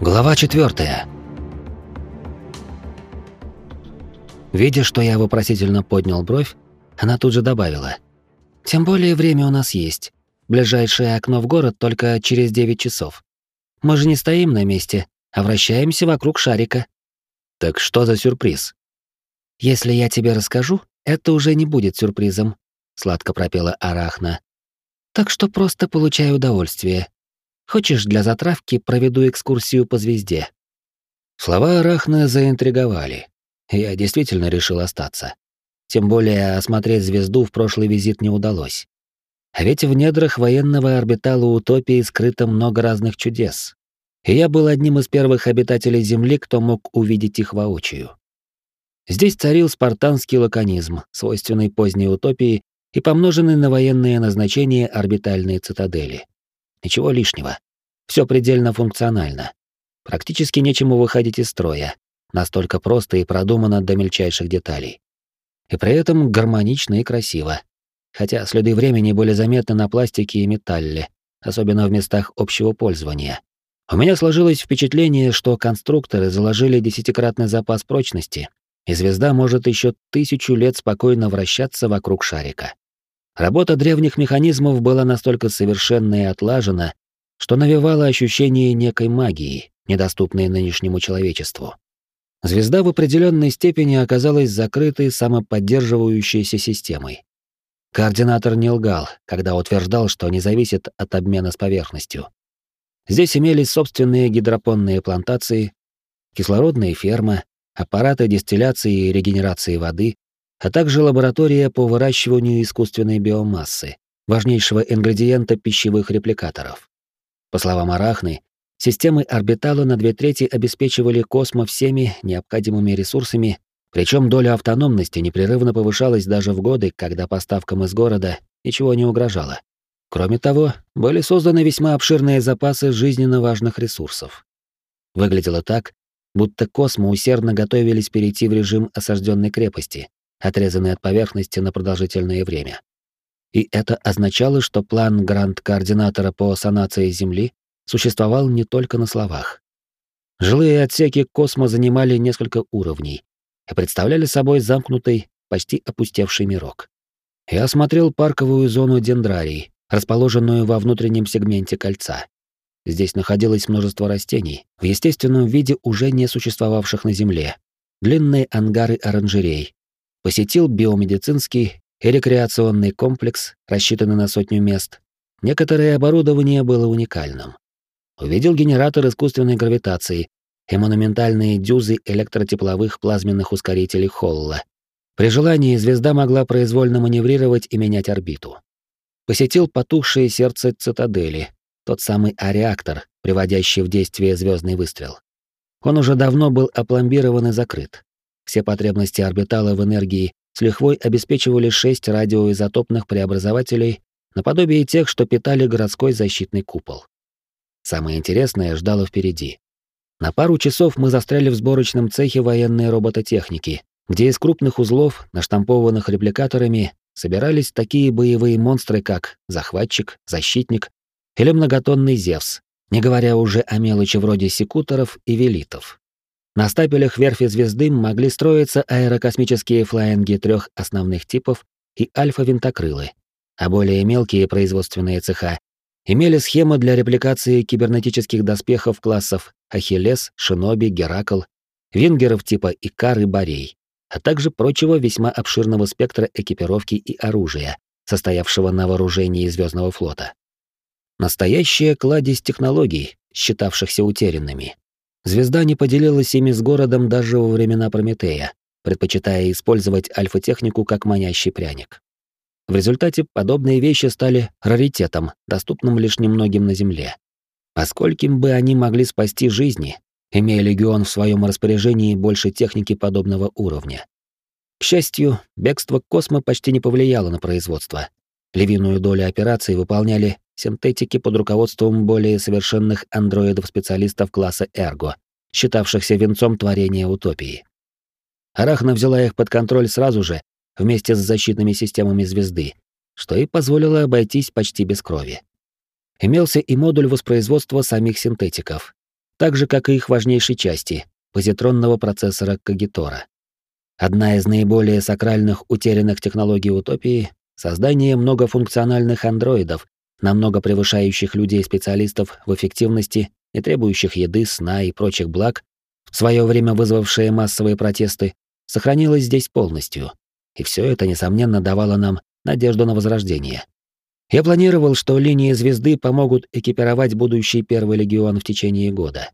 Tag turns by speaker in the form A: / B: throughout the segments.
A: Глава четвертая. Видя, что я вопросительно поднял бровь, она тут же добавила. «Тем более время у нас есть. Ближайшее окно в город только через 9 часов. Мы же не стоим на месте, а вращаемся вокруг шарика». «Так что за сюрприз?» «Если я тебе расскажу, это уже не будет сюрпризом», — сладко пропела Арахна. «Так что просто получай удовольствие. Хочешь, для затравки проведу экскурсию по звезде?»
B: Слова Арахны заинтриговали. Я действительно решил остаться. Тем более осмотреть звезду в прошлый визит не удалось. А ведь в недрах военного орбитала Утопии скрыто много разных чудес. И я был одним из первых обитателей Земли, кто мог увидеть их воочию. Здесь царил спартанский лаконизм, свойственный поздней утопии и помноженный на военные назначения орбитальные цитадели. Ничего лишнего. Все предельно функционально. Практически нечему выходить из строя. Настолько просто и продумано до мельчайших деталей. И при этом гармонично и красиво. Хотя следы времени были заметны на пластике и металле, особенно в местах общего пользования. У меня сложилось впечатление, что конструкторы заложили десятикратный запас прочности, и звезда может еще тысячу лет спокойно вращаться вокруг шарика. Работа древних механизмов была настолько совершенна и отлажена, что навевала ощущение некой магии, недоступной нынешнему человечеству. Звезда в определенной степени оказалась закрытой самоподдерживающейся системой. Координатор не лгал, когда утверждал, что не зависит от обмена с поверхностью. Здесь имелись собственные гидропонные плантации, кислородные фермы, аппараты дистилляции и регенерации воды, а также лаборатория по выращиванию искусственной биомассы, важнейшего ингредиента пищевых репликаторов. По словам Арахны, системы орбитала на две трети обеспечивали космо всеми необходимыми ресурсами, причем доля автономности непрерывно повышалась даже в годы, когда поставкам из города ничего не угрожало. Кроме того, были созданы весьма обширные запасы жизненно важных ресурсов. Выглядело так, будто космо усердно готовились перейти в режим осажденной крепости, отрезанный от поверхности на продолжительное время. И это означало, что план гранд-координатора по санации Земли существовал не только на словах. Жилые отсеки космо занимали несколько уровней и представляли собой замкнутый, почти опустевший мирок. Я осмотрел парковую зону дендрарий, расположенную во внутреннем сегменте кольца. Здесь находилось множество растений, в естественном виде уже не существовавших на Земле, длинные ангары оранжерей, Посетил биомедицинский и рекреационный комплекс, рассчитанный на сотню мест. Некоторое оборудование было уникальным. Увидел генератор искусственной гравитации и монументальные дюзы электротепловых плазменных ускорителей Холла. При желании звезда могла произвольно маневрировать и менять орбиту. Посетил потухшее сердце цитадели, тот самый А-реактор, приводящий в действие звездный выстрел. Он уже давно был опломбирован и закрыт. Все потребности орбитала в энергии с лихвой обеспечивали шесть радиоизотопных преобразователей наподобие тех, что питали городской защитный купол. Самое интересное ждало впереди. На пару часов мы застряли в сборочном цехе военной робототехники, где из крупных узлов, наштампованных репликаторами, собирались такие боевые монстры, как захватчик, защитник или многотонный Зевс, не говоря уже о мелочи вроде секуторов и велитов. На стапелях верфи звезды могли строиться аэрокосмические флаинги трех основных типов и альфа-винтокрылы, а более мелкие производственные цеха имели схемы для репликации кибернетических доспехов классов Ахиллес, Шиноби, Геракл, вингеров типа Икар и Борей, а также прочего весьма обширного спектра экипировки и оружия, состоявшего на вооружении Звездного флота. Настоящая кладезь технологий, считавшихся утерянными. Звезда не поделилась ими с городом даже во времена Прометея, предпочитая использовать альфа-технику как манящий пряник. В результате подобные вещи стали раритетом, доступным лишь немногим на Земле. А скольким бы они могли спасти жизни, имея легион в своем распоряжении больше техники подобного уровня. К счастью, бегство космо почти не повлияло на производство. Львиную долю операций выполняли синтетики под руководством более совершенных андроидов-специалистов класса Эрго, считавшихся венцом творения утопии. Арахна взяла их под контроль сразу же, вместе с защитными системами звезды, что и позволило обойтись почти без крови. Имелся и модуль воспроизводства самих синтетиков. так же, как и их важнейшей части — позитронного процессора Кагитора. Одна из наиболее сакральных утерянных технологий утопии — создание многофункциональных андроидов, намного превышающих людей-специалистов в эффективности и требующих еды, сна и прочих благ, в свое время вызвавшие массовые протесты, сохранилось здесь полностью. И все это, несомненно, давало нам надежду на возрождение. Я планировал, что линии звезды помогут экипировать будущий первый легион в течение года.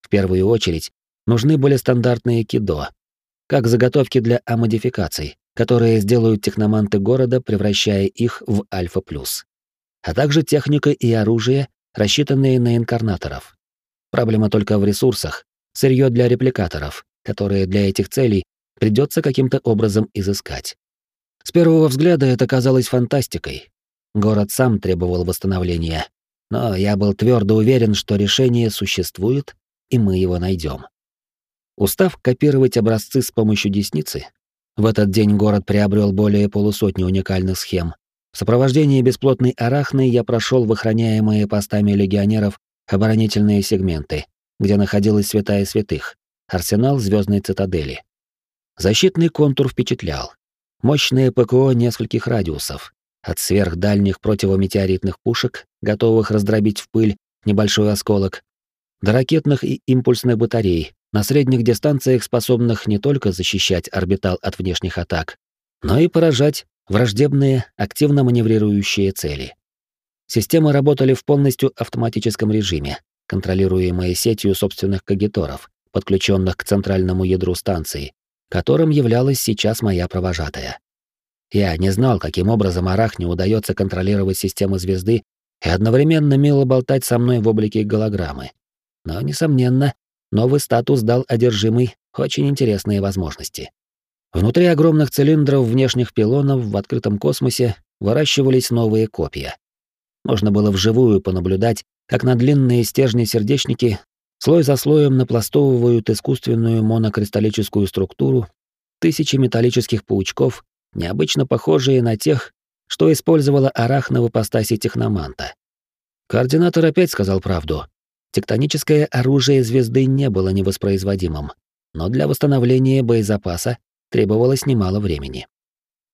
B: В первую очередь, нужны были стандартные кидо, как заготовки для амодификаций, которые сделают техноманты города, превращая их в альфа-плюс. А также техника и оружие, рассчитанные на инкарнаторов. Проблема только в ресурсах, сырье для репликаторов, которые для этих целей придется каким-то образом изыскать. С первого взгляда это казалось фантастикой. Город сам требовал восстановления, но я был твердо уверен, что решение существует, и мы его найдем. Устав копировать образцы с помощью десницы, в этот день город приобрел более полусотни уникальных схем. В сопровождении бесплотной арахны я прошел в охраняемые постами легионеров оборонительные сегменты, где находилась святая святых, арсенал звездной цитадели. Защитный контур впечатлял. Мощные ПКО нескольких радиусов, от сверхдальних противометеоритных пушек, готовых раздробить в пыль небольшой осколок, до ракетных и импульсных батарей, на средних дистанциях способных не только защищать орбитал от внешних атак, но и поражать враждебные, активно маневрирующие цели. Системы работали в полностью автоматическом режиме, контролируемые сетью собственных кагиторов, подключенных к центральному ядру станции, которым являлась сейчас моя провожатая. Я не знал, каким образом Арахне удается контролировать систему звезды и одновременно мило болтать со мной в облике голограммы. Но, несомненно, новый статус дал одержимый очень интересные возможности. Внутри огромных цилиндров внешних пилонов в открытом космосе выращивались новые копья. Можно было вживую понаблюдать, как на длинные стержни-сердечники слой за слоем напластовывают искусственную монокристаллическую структуру тысячи металлических паучков, необычно похожие на тех, что использовала арахна в ипостаси техноманта. Координатор опять сказал правду. Тектоническое оружие звезды не было невоспроизводимым, но для восстановления боезапаса требовалось немало времени.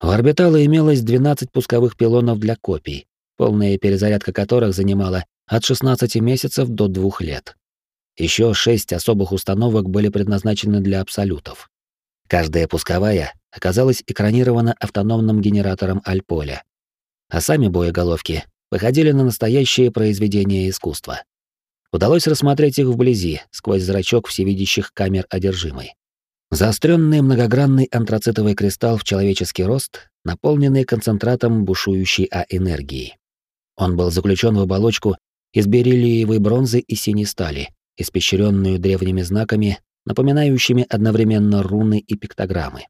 B: В орбитала имелось 12 пусковых пилонов для копий, полная перезарядка которых занимала от 16 месяцев до 2 лет. Еще шесть особых установок были предназначены для абсолютов. Каждая пусковая оказалась экранирована автономным генератором Альполя. А сами боеголовки походили на настоящее произведение искусства. Удалось рассмотреть их вблизи, сквозь зрачок всевидящих камер одержимой. Заостренный многогранный антрацитовый кристалл в человеческий рост, наполненный концентратом бушующей А-энергии. Он был заключен в оболочку из бериллиевой бронзы и синей стали, испещренную древними знаками, напоминающими одновременно руны и пиктограммы.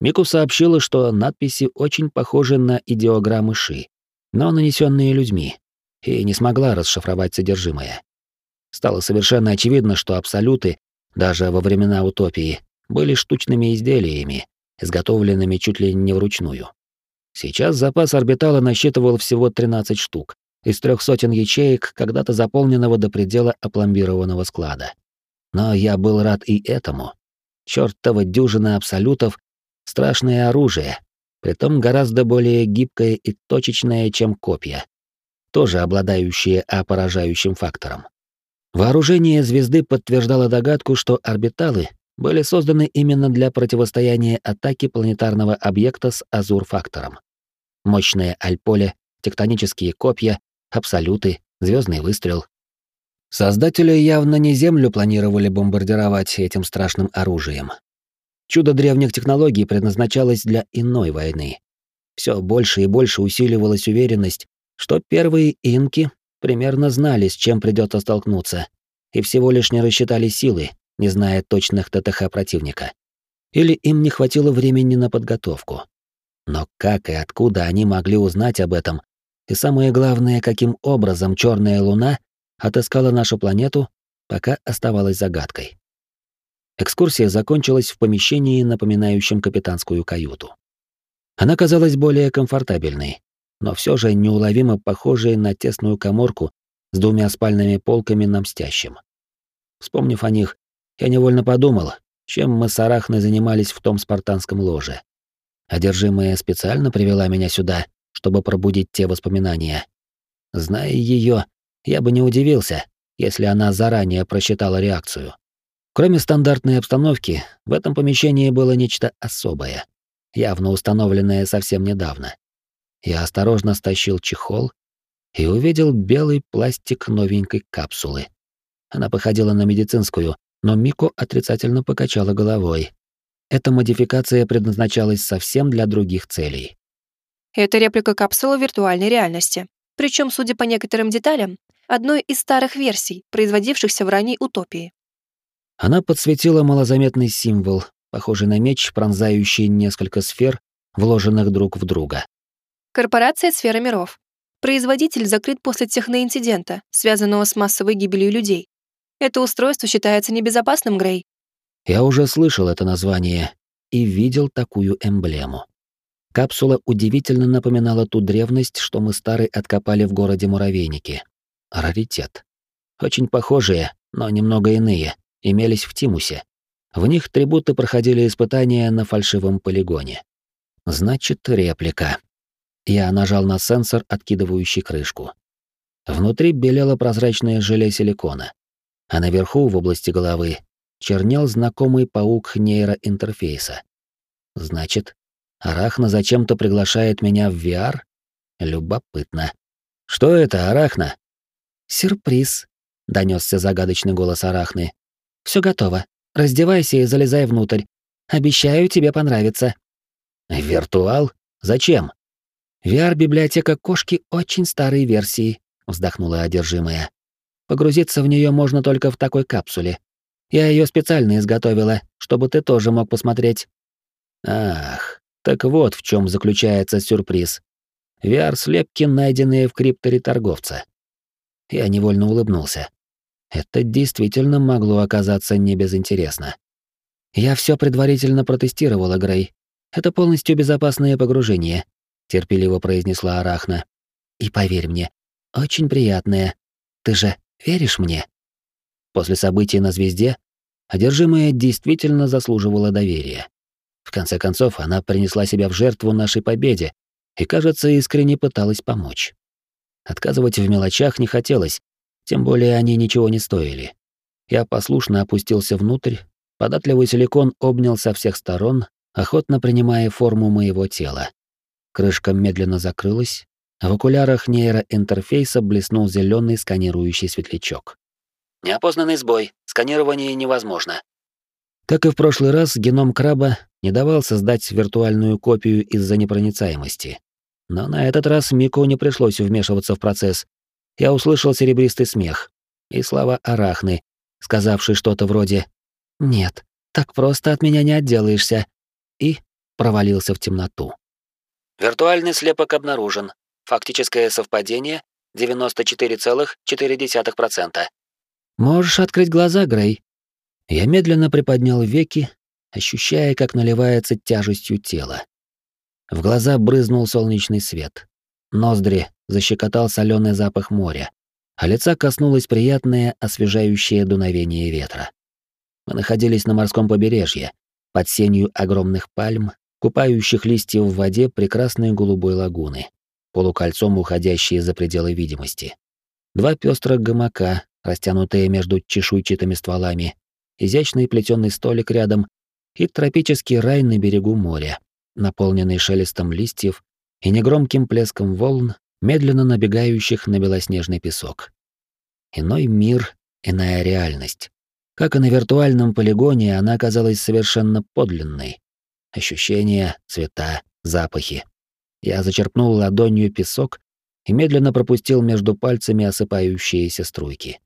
B: Мику сообщила, что надписи очень похожи на идеограммы Ши, но нанесенные людьми, и не смогла расшифровать содержимое. Стало совершенно очевидно, что абсолюты, даже во времена утопии, были штучными изделиями, изготовленными чуть ли не вручную. Сейчас запас орбитала насчитывал всего 13 штук, из трех сотен ячеек, когда-то заполненного до предела опломбированного склада. Но я был рад и этому. Чёртова дюжина абсолютов — страшное оружие, притом гораздо более гибкое и точечное, чем копья, тоже обладающие опоражающим фактором. Вооружение звезды подтверждало догадку, что орбиталы были созданы именно для противостояния атаке планетарного объекта с азур-фактором. Мощное альполе, тектонические копья, абсолюты, звездный выстрел. Создатели явно не Землю планировали бомбардировать этим страшным оружием. Чудо древних технологий предназначалось для иной войны. Все больше и больше усиливалась уверенность, что первые инки примерно знали, с чем придется столкнуться, и всего лишь не рассчитали силы, не зная точных ТТХ противника. Или им не хватило времени на подготовку. Но как и откуда они могли узнать об этом, и самое главное, каким образом черная луна отыскала нашу планету, пока оставалась загадкой. Экскурсия закончилась в помещении, напоминающем капитанскую каюту. Она казалась более комфортабельной, но все же неуловимо похожей на тесную коморку с двумя спальными полками на мстящем.
C: Вспомнив о них, я невольно подумал, чем мы с Арахной занимались в том спартанском ложе. Одержимая специально привела меня сюда, чтобы пробудить те воспоминания. Зная ее, я бы не удивился, если она заранее просчитала реакцию. Кроме стандартной обстановки, в этом помещении было нечто особое, явно установленное совсем недавно. Я осторожно стащил чехол и увидел белый пластик новенькой капсулы. Она походила на медицинскую, но Мико отрицательно покачала головой. Эта модификация предназначалась совсем для других целей.
D: Это реплика капсулы виртуальной реальности. Причем, судя по некоторым деталям, одной из старых версий, производившихся в ранней утопии.
C: Она подсветила малозаметный символ, похожий на меч, пронзающий несколько сфер, вложенных друг в друга.
D: Корпорация «Сфера миров». Производитель закрыт после техноинцидента, связанного с массовой гибелью людей. Это устройство считается небезопасным, Грей.
C: Я уже слышал это название и видел такую эмблему. Капсула удивительно напоминала ту древность, что мы старый откопали в городе Муравейнике. Раритет. Очень похожие, но немного иные, имелись в Тимусе. В них трибуты проходили испытания на фальшивом полигоне. Значит, реплика. Я нажал на сенсор, откидывающий крышку. Внутри белело прозрачное желе силикона а наверху, в области головы, чернел знакомый паук нейроинтерфейса. Значит, Арахна зачем-то приглашает меня в VR? Любопытно. Что это, Арахна?
B: Сюрприз, донесся загадочный голос Арахны. Все готово. Раздевайся и залезай внутрь. Обещаю, тебе понравится.
C: Виртуал? Зачем?
B: VR-библиотека кошки очень старой версии, вздохнула одержимая. Погрузиться в нее можно только в такой капсуле. Я ее специально изготовила, чтобы ты тоже мог посмотреть.
C: Ах, так вот в чем заключается сюрприз. VR-слепки, найденные в крипторе торговца. Я невольно улыбнулся. Это действительно могло оказаться не безинтересно.
B: Я все предварительно протестировала, Грей. Это полностью безопасное погружение, терпеливо произнесла Арахна. И поверь мне, очень приятное. Ты же Веришь мне? После событий на звезде одержимая действительно заслуживала доверия. В конце концов, она принесла себя в жертву нашей победе и, кажется, искренне пыталась помочь. Отказывать в мелочах не хотелось, тем более они ничего не стоили. Я послушно опустился внутрь, податливый силикон обнял со всех сторон, охотно принимая форму моего тела. Крышка медленно закрылась, в окулярах нейроинтерфейса блеснул зеленый сканирующий светлячок.
C: Неопознанный сбой. Сканирование невозможно.
B: Как и в прошлый раз, геном краба не давал создать виртуальную копию из-за непроницаемости. Но на этот раз Мико не пришлось вмешиваться в процесс. Я услышал серебристый смех и слова Арахны, сказавшей что-то вроде «Нет, так просто от меня не отделаешься», и провалился в темноту.
C: Виртуальный слепок обнаружен. Фактическое совпадение 94,4%.
B: Можешь открыть глаза, Грей. Я медленно приподнял веки, ощущая, как наливается тяжестью тело. В глаза брызнул солнечный свет. Ноздри защекотал соленый запах моря, а лица коснулось приятное освежающее дуновение ветра. Мы находились на морском побережье, под сенью огромных пальм, купающих листьев в воде прекрасной голубой лагуны полукольцом уходящие за пределы видимости. Два пестрых гамака, растянутые между чешуйчатыми стволами, изящный плетеный столик рядом и тропический рай на берегу моря, наполненный шелестом листьев и негромким плеском волн, медленно набегающих на белоснежный песок. Иной мир, иная реальность. Как и на виртуальном полигоне, она оказалась совершенно подлинной. Ощущения, цвета, запахи. Я зачерпнул ладонью песок и медленно пропустил между пальцами осыпающиеся струйки.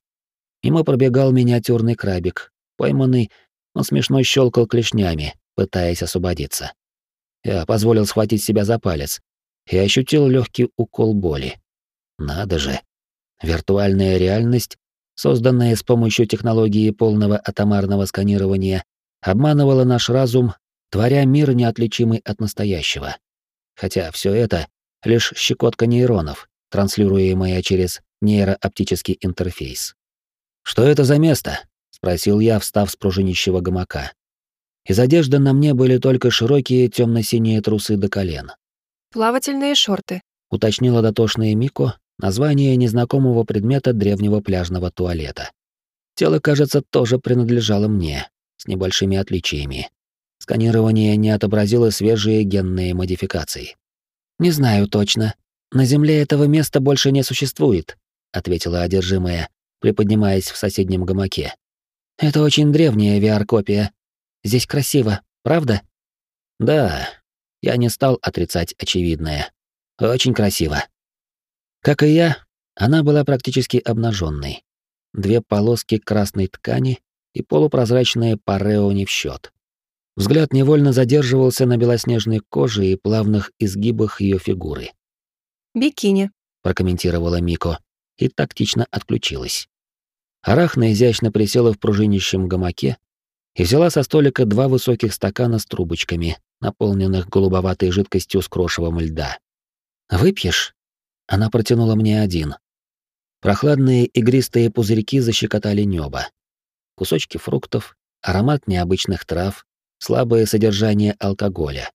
B: Мимо пробегал миниатюрный крабик. Пойманный, он смешно щелкал клешнями, пытаясь освободиться. Я позволил схватить себя за палец и ощутил легкий укол боли. Надо же. Виртуальная реальность, созданная с помощью технологии полного атомарного сканирования, обманывала наш разум, творя мир неотличимый от настоящего хотя все это — лишь щекотка нейронов, транслируемая через нейрооптический интерфейс. «Что это за место?» — спросил я, встав с пружинищего гамака. Из одежды на мне были только широкие темно-синие трусы до колен.
D: «Плавательные шорты», —
B: уточнила дотошная Мико, название незнакомого предмета древнего пляжного туалета. Тело, кажется, тоже принадлежало мне, с небольшими отличиями. Сканирование не отобразило свежие генные модификации. «Не знаю точно. На Земле этого места больше не существует», — ответила одержимая, приподнимаясь в соседнем гамаке. «Это очень древняя VR-копия. Здесь красиво, правда?» «Да, я не стал отрицать очевидное. Очень красиво». Как и я, она была практически обнаженной. Две полоски красной ткани и полупрозрачные парео не в счет. Взгляд невольно задерживался на белоснежной коже и плавных изгибах ее фигуры.
D: «Бикини», —
B: прокомментировала Мико и тактично отключилась. Арахна изящно присела в пружинищем гамаке и взяла со столика два высоких стакана с трубочками, наполненных голубоватой жидкостью с крошевом льда. «Выпьешь?» Она протянула мне один. Прохладные игристые пузырьки защекотали небо. Кусочки фруктов, аромат необычных трав, слабое содержание алкоголя.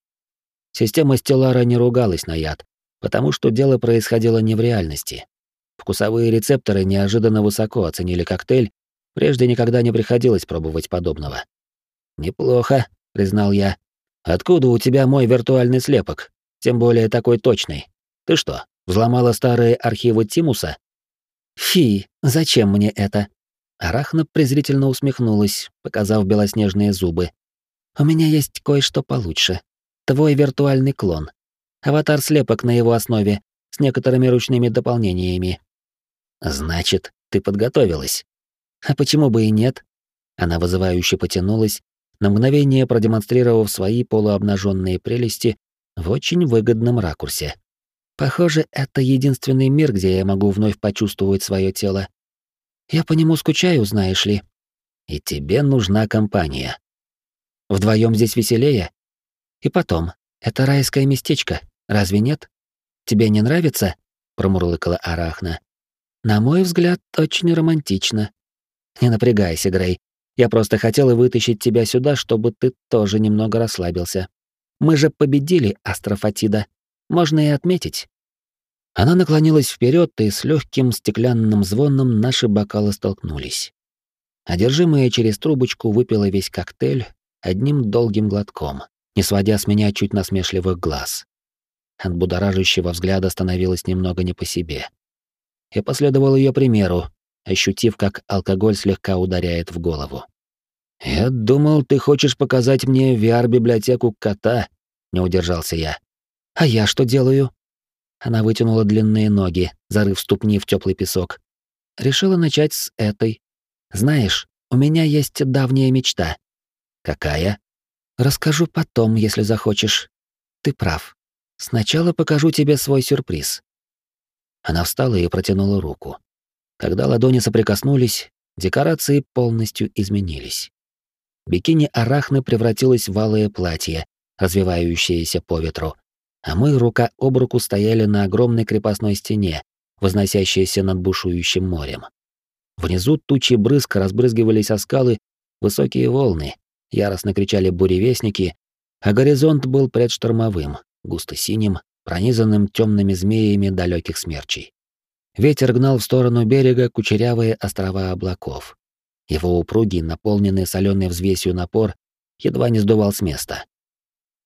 B: Система Стеллара не ругалась на яд, потому что дело происходило не в реальности. Вкусовые рецепторы неожиданно высоко оценили коктейль, прежде никогда не приходилось пробовать подобного. «Неплохо», — признал я. «Откуда у тебя мой виртуальный слепок? Тем более такой точный. Ты что, взломала старые архивы Тимуса?» «Фи, зачем мне это?» Арахна презрительно усмехнулась, показав белоснежные зубы, у меня есть кое-что получше. Твой виртуальный клон. Аватар-слепок на его основе, с некоторыми ручными дополнениями. Значит, ты подготовилась. А почему бы и нет? Она вызывающе потянулась, на мгновение продемонстрировав свои полуобнаженные прелести в очень выгодном ракурсе. Похоже, это единственный мир, где я могу вновь почувствовать свое тело. Я по нему скучаю, знаешь ли. И тебе нужна компания. Вдвоем здесь веселее. И потом, это райское местечко, разве нет? Тебе не нравится? промурлыкала Арахна. На мой взгляд, очень романтично. Не напрягайся, Грей. Я просто хотела вытащить тебя сюда, чтобы ты тоже немного расслабился. Мы же победили Астрофатида. Можно и отметить. Она наклонилась вперед, и с легким стеклянным звоном наши бокалы столкнулись. Одержимая через трубочку выпила весь коктейль, одним долгим глотком, не сводя с меня чуть насмешливых глаз. От будоражащего взгляда становилось немного не по себе. Я последовал ее примеру, ощутив, как алкоголь слегка ударяет в голову. «Я думал, ты хочешь показать мне VR-библиотеку кота», — не удержался я. «А я что делаю?» Она вытянула длинные ноги, зарыв ступни в теплый песок. Решила начать с этой. «Знаешь, у меня есть давняя мечта. Какая? Расскажу потом, если захочешь. Ты прав. Сначала покажу тебе свой сюрприз. Она встала и протянула руку. Когда ладони соприкоснулись, декорации полностью изменились. Бикини Арахны превратилось в алое платье, развивающееся по ветру, а мы рука об руку стояли на огромной крепостной стене, возносящейся над бушующим морем. Внизу тучи брызг разбрызгивались о скалы высокие волны, яростно кричали буревестники, а горизонт был предштормовым, густо-синим, пронизанным темными змеями далеких смерчей. Ветер гнал в сторону берега кучерявые острова облаков. Его упругий, наполненный соленой взвесью напор, едва не сдувал с места.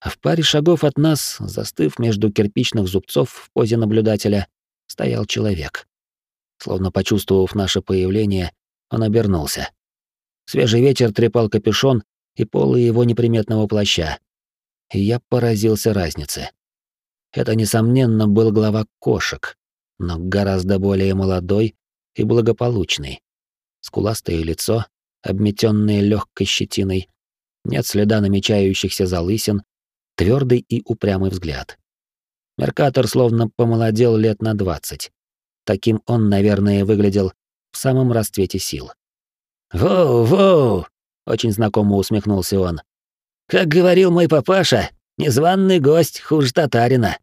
B: А в паре шагов от нас, застыв между кирпичных зубцов в позе наблюдателя, стоял человек. Словно почувствовав наше появление, он обернулся. Свежий ветер трепал капюшон, и полы его неприметного плаща. И я поразился разнице. Это, несомненно, был глава кошек, но гораздо более молодой и благополучный. Скуластое лицо, обметенное легкой щетиной, нет следа намечающихся залысин, твердый и упрямый взгляд. Меркатор словно помолодел лет на двадцать. Таким он, наверное, выглядел в самом расцвете сил. «Воу-воу!» Очень знакомо усмехнулся он. Как говорил мой папаша, незваный гость хуже татарина.